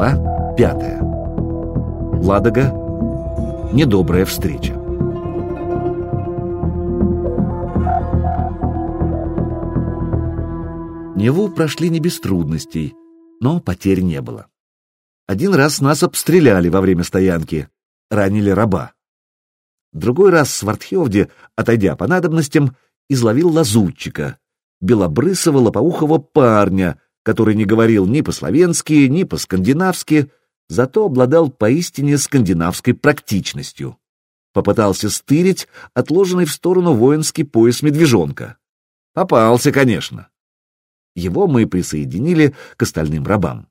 Глава пятая. Ладога. Недобрая встреча. Неву прошли не без трудностей, но потерь не было. Один раз нас обстреляли во время стоянки, ранили раба. Другой раз Свартхевде, отойдя по надобностям, изловил лазутчика, белобрысого лопоухого парня, который не говорил ни по-словенски, ни по-скандинавски, зато обладал поистине скандинавской практичностью. Попытался стырить отложенный в сторону воинский пояс медвежонка. Попался, конечно. Его мы присоединили к остальным рабам.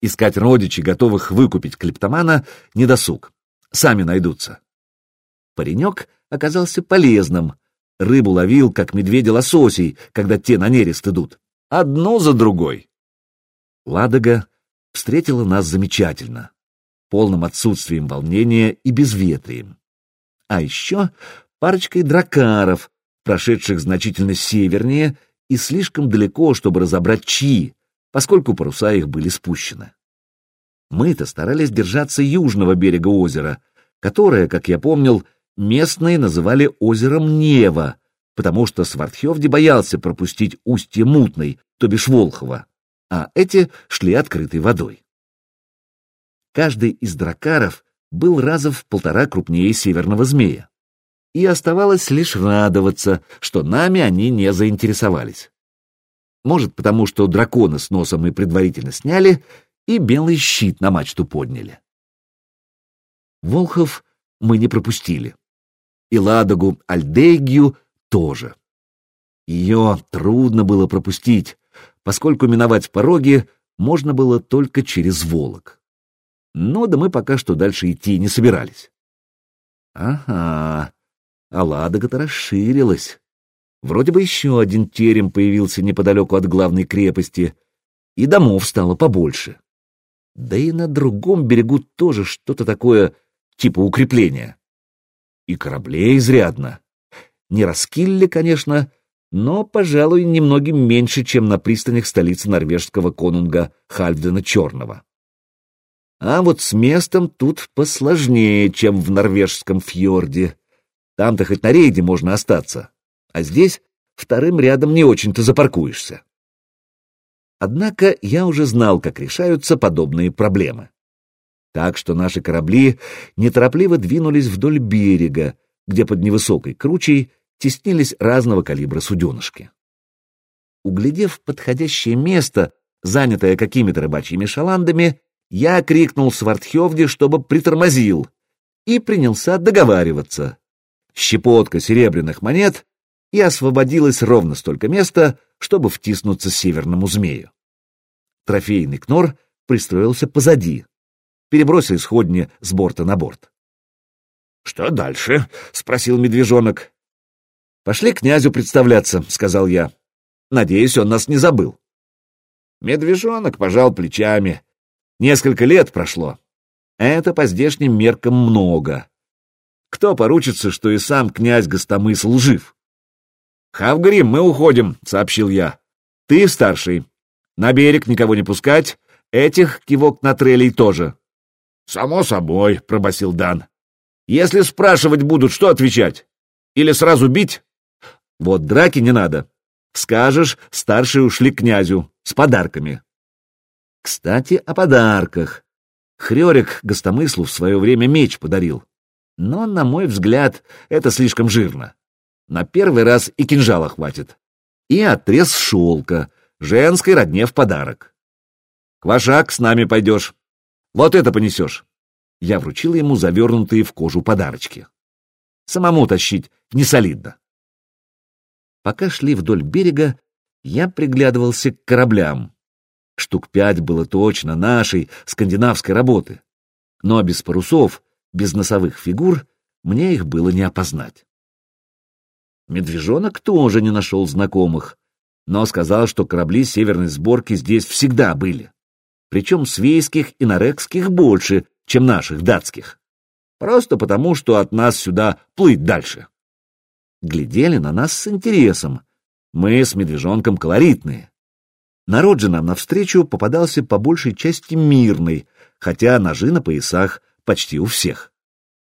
Искать родичей, готовых выкупить клептомана, недосуг. Сами найдутся. Паренек оказался полезным. Рыбу ловил, как медведя лососей, когда те на нерест идут. Одно за другой. Ладога встретила нас замечательно, полным отсутствием волнения и безветрием. А еще парочкой дракаров, прошедших значительно севернее и слишком далеко, чтобы разобрать чьи, поскольку паруса их были спущены. Мы-то старались держаться южного берега озера, которое, как я помнил, местные называли озером Нева, потому что Свардхевди боялся пропустить устье Мутной, то бишь Волхова, а эти шли открытой водой. Каждый из дракаров был раза в полтора крупнее северного змея, и оставалось лишь радоваться, что нами они не заинтересовались. Может, потому что дракона с носом мы предварительно сняли и белый щит на мачту подняли. Волхов мы не пропустили и Ладогу Альдегию тоже. Ее трудно было пропустить, поскольку миновать пороги можно было только через Волок. Но да мы пока что дальше идти не собирались. Ага, а Ладога-то расширилась. Вроде бы еще один терем появился неподалеку от главной крепости, и домов стало побольше. Да и на другом берегу тоже что-то такое, типа укрепления и кораблей изрядно. Не раскилли, конечно, но, пожалуй, немногим меньше, чем на пристанях столицы норвежского конунга Хальфдена Черного. А вот с местом тут посложнее, чем в норвежском фьорде. Там-то хоть на рейде можно остаться, а здесь вторым рядом не очень-то запаркуешься. Однако я уже знал, как решаются подобные проблемы. Так что наши корабли неторопливо двинулись вдоль берега, где под невысокой кручей теснились разного калибра суденышки. Углядев подходящее место, занятое какими-то рыбачьими шаландами, я крикнул Свартхевде, чтобы притормозил, и принялся договариваться. Щепотка серебряных монет, и освободилось ровно столько места, чтобы втиснуться северному змею. Трофейный кнор пристроился позади, перебросил сходни с борта на борт. — Что дальше? — спросил медвежонок. — Пошли князю представляться, — сказал я. Надеюсь, он нас не забыл. Медвежонок пожал плечами. Несколько лет прошло. Это по здешним меркам много. Кто поручится, что и сам князь Гостомысл жив? — Хавгрим, мы уходим, — сообщил я. — Ты старший. На берег никого не пускать, этих кивок на трелей тоже. «Само собой», — пробасил Дан. «Если спрашивать будут, что отвечать? Или сразу бить?» «Вот драки не надо. Скажешь, старшие ушли к князю с подарками». Кстати, о подарках. Хрёрик Гостомыслу в свое время меч подарил. Но, на мой взгляд, это слишком жирно. На первый раз и кинжала хватит. И отрез шелка, женской родне в подарок. Квашак, с нами пойдешь. Вот это понесешь. Я вручил ему завернутые в кожу подарочки. Самому тащить не солидно. Пока шли вдоль берега, я приглядывался к кораблям. Штук пять было точно нашей, скандинавской работы. Но без парусов, без носовых фигур, мне их было не опознать. Медвежонок тоже не нашел знакомых, но сказал, что корабли северной сборки здесь всегда были причем свейских и норекских больше, чем наших датских. Просто потому, что от нас сюда плыть дальше. Глядели на нас с интересом. Мы с медвежонком колоритные. Народ же нам навстречу попадался по большей части мирный, хотя ножи на поясах почти у всех.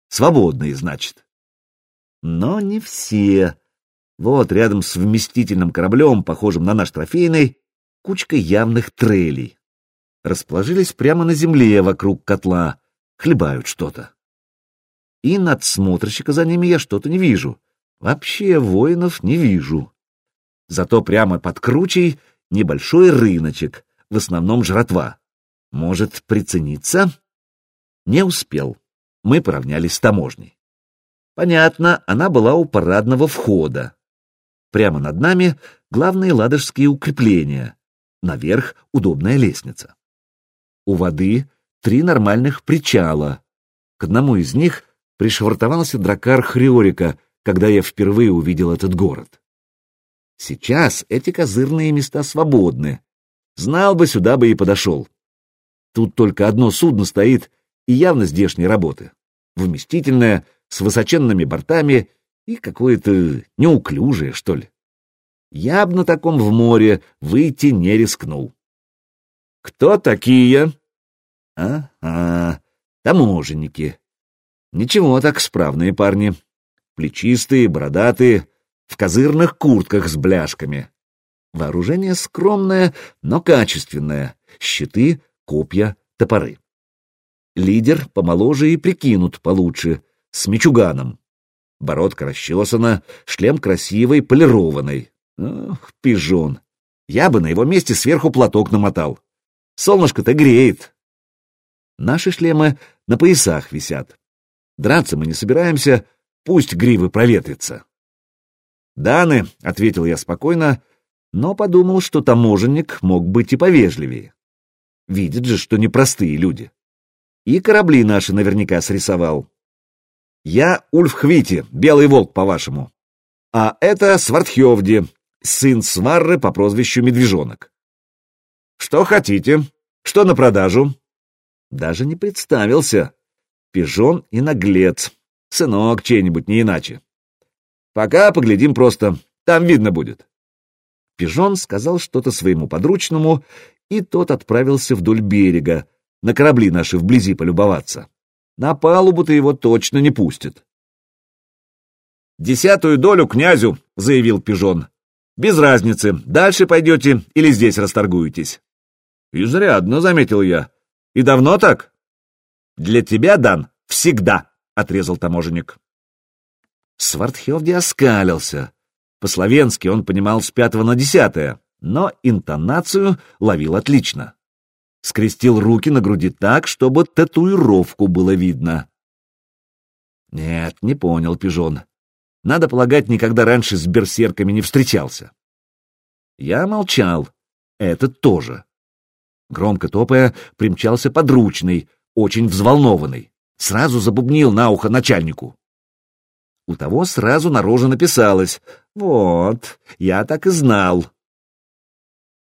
Свободные, значит. Но не все. Вот рядом с вместительным кораблем, похожим на наш трофейный, кучка явных трелей. Расположились прямо на земле вокруг котла, хлебают что-то. И надсмотрщика за ними я что-то не вижу. Вообще воинов не вижу. Зато прямо под кручей небольшой рыночек, в основном жратва. Может, прицениться? Не успел. Мы поравнялись с таможней. Понятно, она была у парадного входа. Прямо над нами главные ладожские укрепления. Наверх удобная лестница. У воды три нормальных причала. К одному из них пришвартовался дракар Хриорика, когда я впервые увидел этот город. Сейчас эти козырные места свободны. Знал бы, сюда бы и подошел. Тут только одно судно стоит, и явно здешней работы. Вместительное, с высоченными бортами и какое-то неуклюжее, что ли. Я б на таком в море выйти не рискнул. «Кто такие?» «А-а, таможенники. Ничего так справные парни. Плечистые, бородатые, в козырных куртках с бляшками. Вооружение скромное, но качественное. Щиты, копья, топоры. Лидер помоложе и прикинут получше, с мечуганом. Бородка расчесана, шлем красивый, полированный. Ох, пижон. Я бы на его месте сверху платок намотал. Солнышко-то греет. Наши шлемы на поясах висят. Драться мы не собираемся, пусть гривы проветрятся. «Даны», — ответил я спокойно, но подумал, что таможенник мог быть и повежливее. Видит же, что непростые люди. И корабли наши наверняка срисовал. Я Ульф Хвити, Белый Волк, по-вашему. А это Свартхевди, сын Сварры по прозвищу Медвежонок. Что хотите? Что на продажу? Даже не представился. Пижон и наглец. Сынок чей-нибудь, не иначе. Пока поглядим просто, там видно будет. Пижон сказал что-то своему подручному, и тот отправился вдоль берега, на корабли наши вблизи полюбоваться. На палубу-то его точно не пустят. «Десятую долю князю», — заявил Пижон. «Без разницы, дальше пойдете или здесь расторгуетесь». «Изрядно», — заметил я. «И давно так?» «Для тебя, Дан, всегда», — отрезал таможенник. Свардхевди оскалился. По-словенски он понимал с пятого на десятое, но интонацию ловил отлично. Скрестил руки на груди так, чтобы татуировку было видно. Нет, не понял пижон. Надо полагать, никогда раньше с берсерками не встречался. Я молчал. Этот тоже. Громко топая, примчался подручный, очень взволнованный. Сразу забубнил на ухо начальнику. У того сразу на роже написалось «Вот, я так и знал».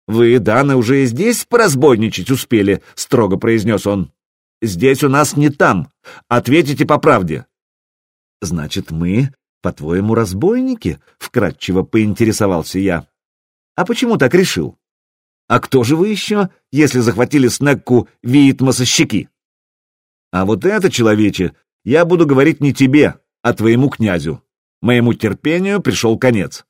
«Вы, Дана, уже и здесь поразбойничать успели?» — строго произнес он. «Здесь у нас не там. Ответите по правде». «Значит, мы, по-твоему, разбойники?» — вкратчиво поинтересовался я. «А почему так решил? А кто же вы еще, если захватили Снекку Виитмаса щеки?» «А вот это, человече, я буду говорить не тебе, а твоему князю. Моему терпению пришел конец.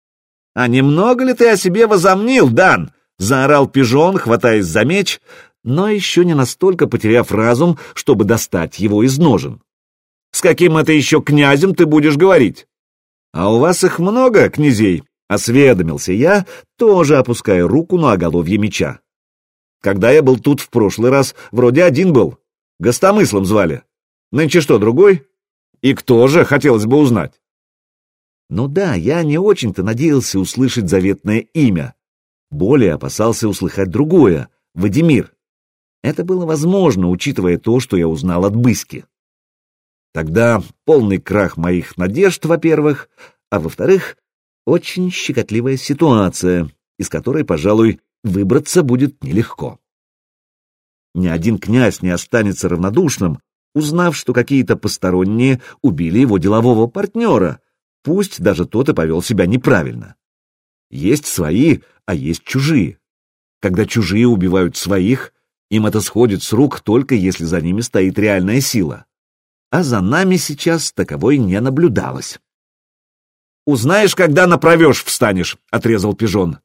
— А немного ли ты о себе возомнил, Дан? — заорал пижон, хватаясь за меч, но еще не настолько потеряв разум, чтобы достать его из ножен. — С каким это еще князем ты будешь говорить? — А у вас их много, князей? — осведомился я, тоже опуская руку на оголовье меча. Когда я был тут в прошлый раз, вроде один был. Гостомыслом звали. Нынче что, другой? И кто же, хотелось бы узнать? Ну да, я не очень-то надеялся услышать заветное имя. Более опасался услыхать другое — Вадимир. Это было возможно, учитывая то, что я узнал от Быски. Тогда полный крах моих надежд, во-первых, а во-вторых, очень щекотливая ситуация, из которой, пожалуй, выбраться будет нелегко. Ни один князь не останется равнодушным, узнав, что какие-то посторонние убили его делового партнера, пусть даже тот и повел себя неправильно. Есть свои, а есть чужие. Когда чужие убивают своих, им это сходит с рук только если за ними стоит реальная сила. А за нами сейчас таковой не наблюдалось. «Узнаешь, когда направешь встанешь», — отрезал пижон.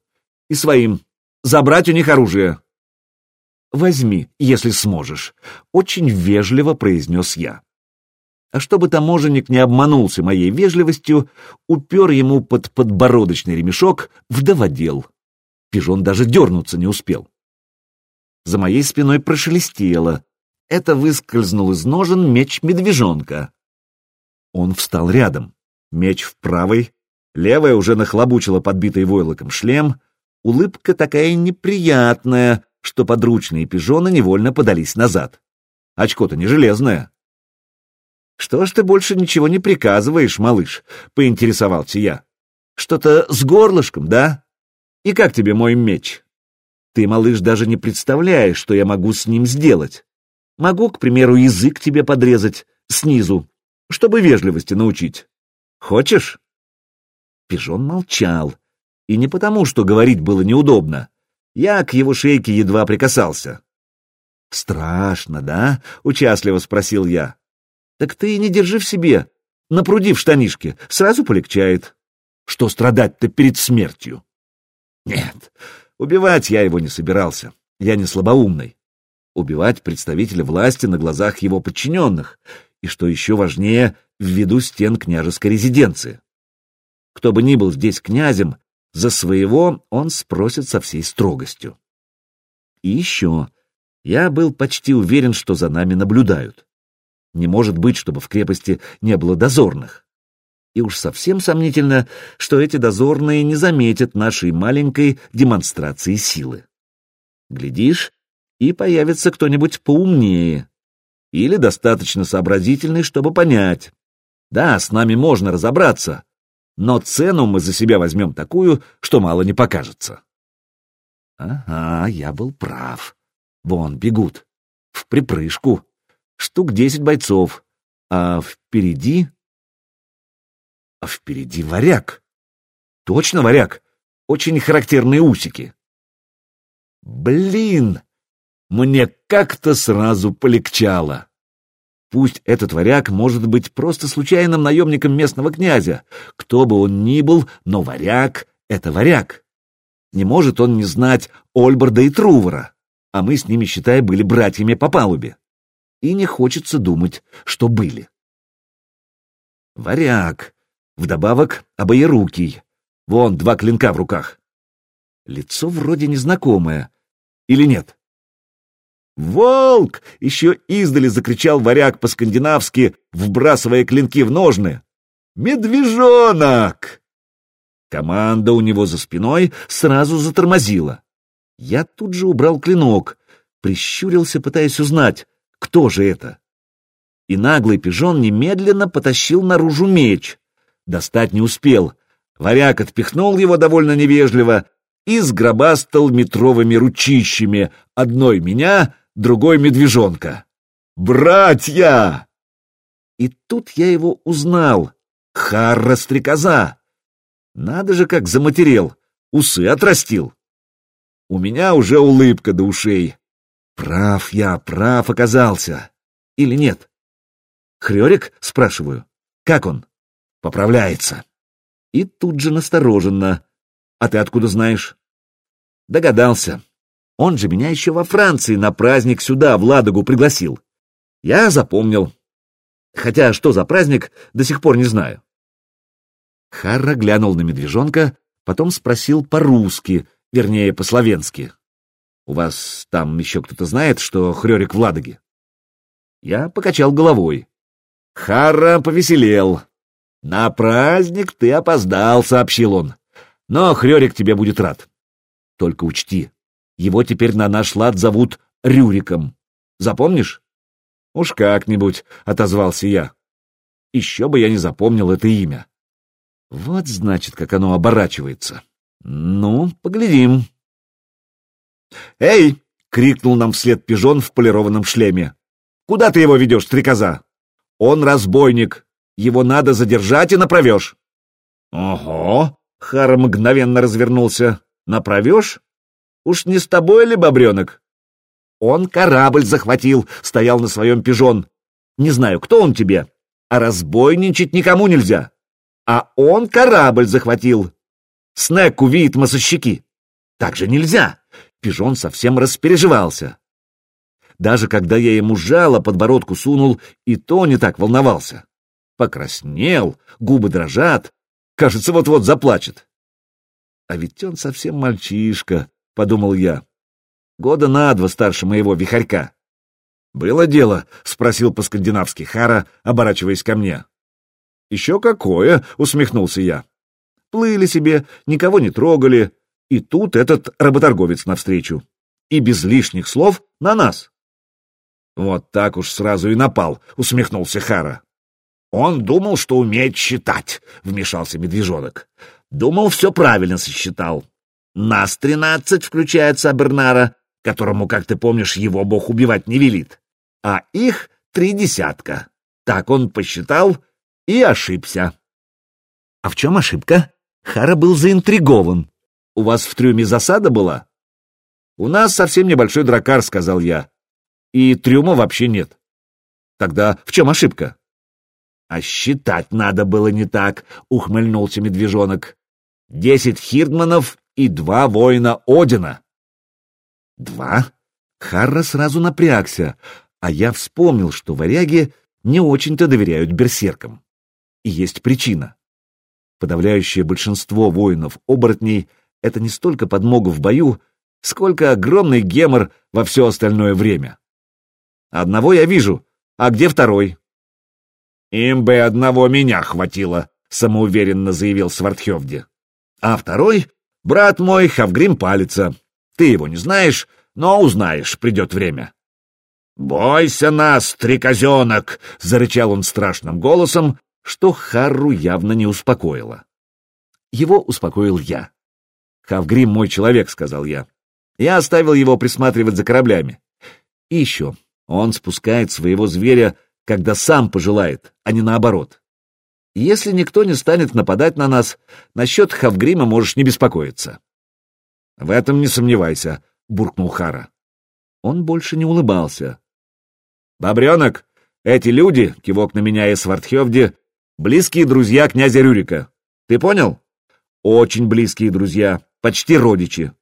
«И своим. Забрать у них оружие». «Возьми, если сможешь», — очень вежливо произнес я. А чтобы таможенник не обманулся моей вежливостью, упер ему под подбородочный ремешок вдоводел. Пижон даже дернуться не успел. За моей спиной прошелестело. Это выскользнул из ножен меч медвежонка. Он встал рядом. Меч в правой, левая уже нахлобучила подбитый войлоком шлем, улыбка такая неприятная, что подручные пижоны невольно подались назад. Очко-то не железное. «Что ж ты больше ничего не приказываешь, малыш?» — поинтересовался я. «Что-то с горлышком, да? И как тебе мой меч?» Ты, малыш, даже не представляешь, что я могу с ним сделать. Могу, к примеру, язык тебе подрезать снизу, чтобы вежливости научить. Хочешь?» Пижон молчал. И не потому, что говорить было неудобно. Я к его шейке едва прикасался. «Страшно, да?» — участливо спросил я. «Так ты и не держи в себе. Напруди в штанишке, сразу полегчает. Что страдать-то перед смертью?» «Нет, Убивать я его не собирался, я не слабоумный. Убивать представителя власти на глазах его подчиненных, и, что еще важнее, в виду стен княжеской резиденции. Кто бы ни был здесь князем, за своего он спросит со всей строгостью. И еще, я был почти уверен, что за нами наблюдают. Не может быть, чтобы в крепости не было дозорных. И уж совсем сомнительно, что эти дозорные не заметят нашей маленькой демонстрации силы. Глядишь, и появится кто-нибудь поумнее или достаточно сообразительный, чтобы понять. Да, с нами можно разобраться, но цену мы за себя возьмем такую, что мало не покажется. Ага, я был прав. Вон, бегут. В припрыжку. Штук десять бойцов. А впереди а впереди варяг. Точно варяг. Очень характерные усики. Блин! Мне как-то сразу полегчало. Пусть этот варяг может быть просто случайным наемником местного князя, кто бы он ни был, но варяг — это варяг. Не может он не знать Ольборда и Трувора, а мы с ними, считай, были братьями по палубе. И не хочется думать, что были. Варяг, Вдобавок, обоерукий. Вон, два клинка в руках. Лицо вроде незнакомое. Или нет? «Волк!» — еще издали закричал варяг по-скандинавски, вбрасывая клинки в ножны. «Медвежонок!» Команда у него за спиной сразу затормозила. Я тут же убрал клинок, прищурился, пытаясь узнать, кто же это. И наглый пижон немедленно потащил наружу меч. Достать не успел. Варяг отпихнул его довольно невежливо и сгробастал метровыми ручищами, одной меня, другой медвежонка. «Братья!» И тут я его узнал. Харра-стрекоза! Надо же, как заматерел, усы отрастил. У меня уже улыбка до ушей. Прав я, прав оказался. Или нет? Хрёрик, спрашиваю, как он? Поправляется. И тут же настороженно. А ты откуда знаешь? Догадался. Он же меня еще во Франции на праздник сюда, в Ладогу, пригласил. Я запомнил. Хотя что за праздник, до сих пор не знаю. Харра глянул на медвежонка, потом спросил по-русски, вернее, по-словенски. «У вас там еще кто-то знает, что Хрёрик в Ладоге?» Я покачал головой. Харра повеселел. «На праздник ты опоздал», — сообщил он. «Но Хрёрик тебе будет рад. Только учти, его теперь на наш лад зовут Рюриком. Запомнишь?» «Уж как-нибудь», — отозвался я. «Еще бы я не запомнил это имя». Вот, значит, как оно оборачивается. Ну, поглядим. «Эй!» — крикнул нам вслед пижон в полированном шлеме. «Куда ты его ведешь, стрекоза?» «Он разбойник, его надо задержать и направешь. — Ого! — Хара мгновенно развернулся. — Направешь? Уж не с тобой ли, бобренок? Он корабль захватил, стоял на своем пижон. Не знаю, кто он тебе, а разбойничать никому нельзя. А он корабль захватил. Снег увидит масощаки. Так же нельзя. Пижон совсем распереживался. Даже когда я ему жало подбородку сунул, и то не так волновался. Покраснел, губы дрожат, кажется, вот-вот заплачет. А ведь он совсем мальчишка, — подумал я. Года на два старше моего вихарька. «Было дело?» — спросил по-скандинавски Хара, оборачиваясь ко мне. «Еще какое!» — усмехнулся я. «Плыли себе, никого не трогали, и тут этот работорговец навстречу. И без лишних слов на нас». «Вот так уж сразу и напал», — усмехнулся Хара. «Он думал, что умеет считать», — вмешался медвежонок. «Думал, все правильно сосчитал. Нас тринадцать, включая отца Бернара, которому, как ты помнишь, его бог убивать не велит, а их три десятка. Так он посчитал и ошибся. А в чем ошибка? Хара был заинтригован. У вас в трюме засада была? У нас совсем небольшой дракар, сказал я. И трюма вообще нет. Тогда в чем ошибка? А считать надо было не так, ухмыльнулся медвежонок. Десять хирдманов и два воина Одина. Два? Харра сразу напрягся, а я вспомнил, что варяги не очень-то доверяют берсеркам. И есть причина. Подавляющее большинство воинов-оборотней — это не столько подмога в бою, сколько огромный гемор во все остальное время. Одного я вижу, а где второй? Им бы одного меня хватило, самоуверенно заявил Свардхевди. А второй Брат мой, Хавгрим Палица. Ты его не знаешь, но узнаешь, придет время. «Бойся нас, стрекозенок!» — зарычал он страшным голосом, что Харру явно не успокоило. Его успокоил я. «Хавгрим мой человек», — сказал я. Я оставил его присматривать за кораблями. И еще, он спускает своего зверя, когда сам пожелает, а не наоборот. Если никто не станет нападать на нас, насчет Хавгрима можешь не беспокоиться. — В этом не сомневайся, — буркнул Хара. Он больше не улыбался. — Бобренок, эти люди, — кивок на меня и Свардхевди, — близкие друзья князя Рюрика. Ты понял? Очень близкие друзья, почти родичи.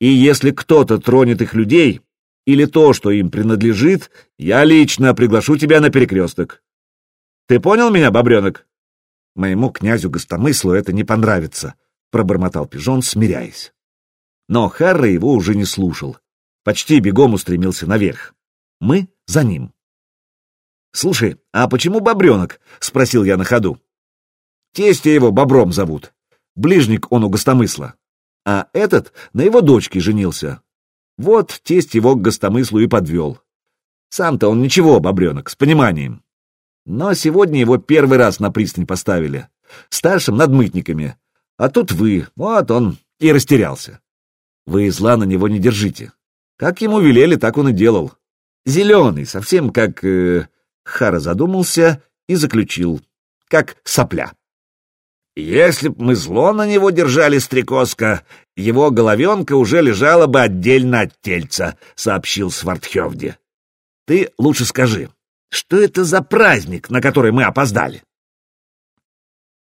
И если кто-то тронет их людей, или то, что им принадлежит, я лично приглашу тебя на перекресток. Ты понял меня, бобренок? Моему князю Гостомыслу это не понравится, пробормотал пижон, смиряясь. Но Харра его уже не слушал. Почти бегом устремился наверх. Мы за ним. «Слушай, а почему бобренок?» — спросил я на ходу. «Тестя его бобром зовут. Ближник он у гостомысла. А этот на его дочке женился. Вот тесть его к гостомыслу и подвел. Сам-то он ничего, бобренок, с пониманием. Но сегодня его первый раз на пристань поставили. Старшим над мытниками. А тут вы, вот он и растерялся. Вы зла на него не держите. Как ему велели, так он и делал. Зеленый, совсем как... Э, Хара задумался и заключил. Как сопля. Если б мы зло на него держали, стрекозка, его головенка уже лежала бы отдельно от тельца, — сообщил Свардхевди. Ты лучше скажи, что это за праздник, на который мы опоздали?